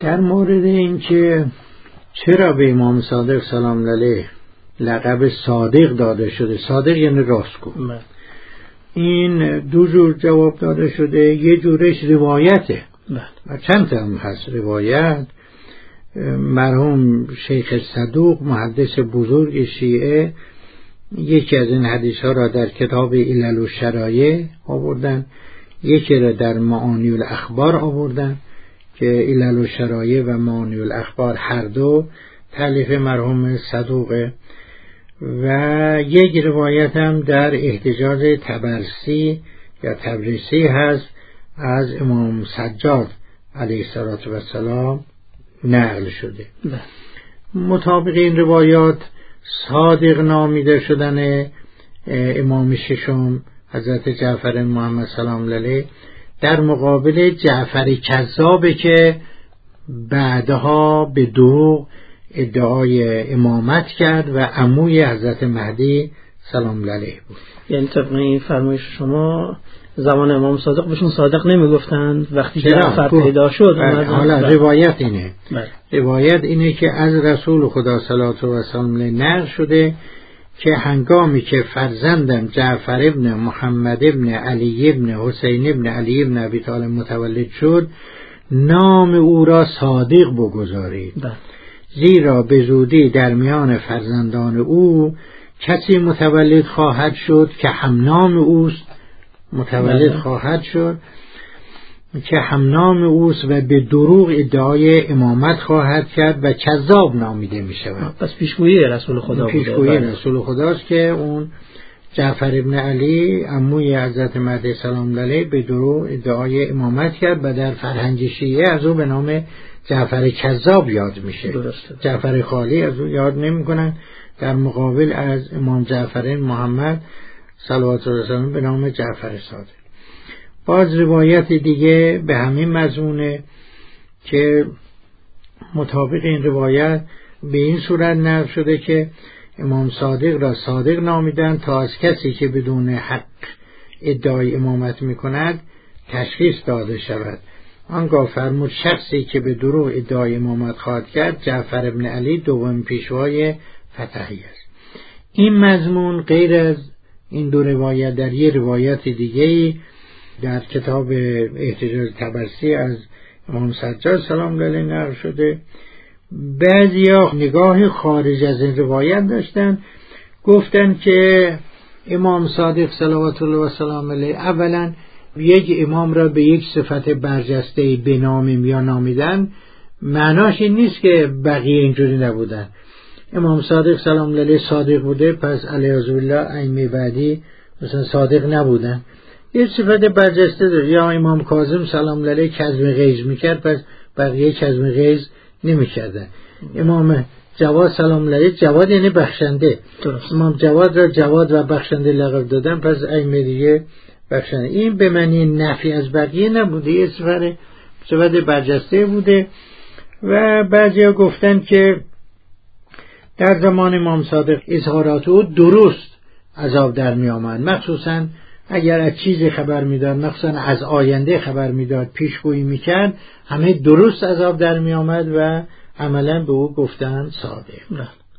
در مورد اینکه چرا به امام صادق سلام علیه لقب صادق داده شده صادق یعنی راستگو بله. این دو جور جواب داده شده یه جورش روایته بله. و چند تا هم هست روایت مرحوم شیخ صدوق محدث بزرگ شیعه یکی از این حدیث ها را در کتاب علل و شرایع آوردن یکی را در معانی الاخبار آوردن که علل و شرایع و معانی الاخبار هر دو تعلیف مرحوم صدوقه و یک روایت هم در احتجاج تبرسی یا تبریسی هست از امام سجاد علیه السلام نقل شده بله. مطابق این روایات صادق نامیده شدن امام ششم حضرت جعفر محمد سلام علیه در مقابل جعفر کذابه که بعدها به دروغ ادعای امامت کرد و عموی حضرت مهدی سلام علیه بود یعنی طبق این فرمایش شما زمان امام صادق بهشون صادق نمی‌گفتند وقتی؟ جعفر گفت. پیدا شد بله، حالا. روایت اینه بله. روایت اینه که از رسول خدا صلوات و سلام نقل شده که هنگامی که فرزندم جعفر ابن محمد ابن علی ابن حسین ابن علی ابن ابی طالب متولد شد نام او را صادق بگذارید بله. زیرا به زودی در میان فرزندان او کسی متولد خواهد شد که همنام اوست متولد بله. خواهد شد که همنام اوست و به دروغ ادعای امامت خواهد کرد و کذاب نامیده می شود. پس پیشگویی رسول خدا پیشگویی بله. رسول خداست که اون جعفر ابن علی عموی حضرت مهدی سلام علیه به دروغ ادعای امامت کرد و در فرهنگ شیعه از او به نام جعفر کذاب یاد میشه. درسته. جعفر خالی از او یاد نمی‌کنن. در مقابل از امام جعفر محمد صلوات الله علیه به نام جعفر صادق. باز روایت دیگه به همین مضمونه که مطابق این روایت به این صورت نقل شده که امام صادق را صادق نامیدن تا از کسی که بدون حق ادعای امامت می کند تشخیص داده شود. آنگاه فرمود شخصی که به دروغ ادعای امامت خواهد کرد جعفر ابن علی دوم پیشوای فتحی است. این مضمون غیر از این دو روایت در یه روایت دیگه در کتاب احتجاج تبرسی از امام سجاد سلام علیه نقل شده. بعضیا نگاه خارج از این روایت داشتن گفتن که امام صادق صلوات الله و سلام علیه اولا یک امام را به یک صفت برجسته بنامیم یا نامیدن. معناش این نیست که بقیه اینجوری نبودن. امام صادق سلام علیه صادق بوده پس علیه بالله ائمه بعدی مثلا صادق نبودن. یه صفت برجسته داره. یا امام کاظم سلام علیه کظم غیظ می‌کرد پس بقیه کظم غیظ نمی‌کردن. امام جواد سلام علیه جواد یعنی بخشنده. درست. امام جواد را جواد و بخشنده لقب دادن پس ائمه دیگه بخشنده. این به معنی نفی از بقیه نبوده یه صفت صفت برجسته بوده. و بعضیا گفتن که در زمان امام صادق اظهارات او درست عذاب در می آمد مخصوصا اگر از چیزی خبر می‌داد مخصوصا از آینده خبر می‌داد پیشگویی می‌کرد همه درست عذاب در می آمد و عملا به او گفتن صادق.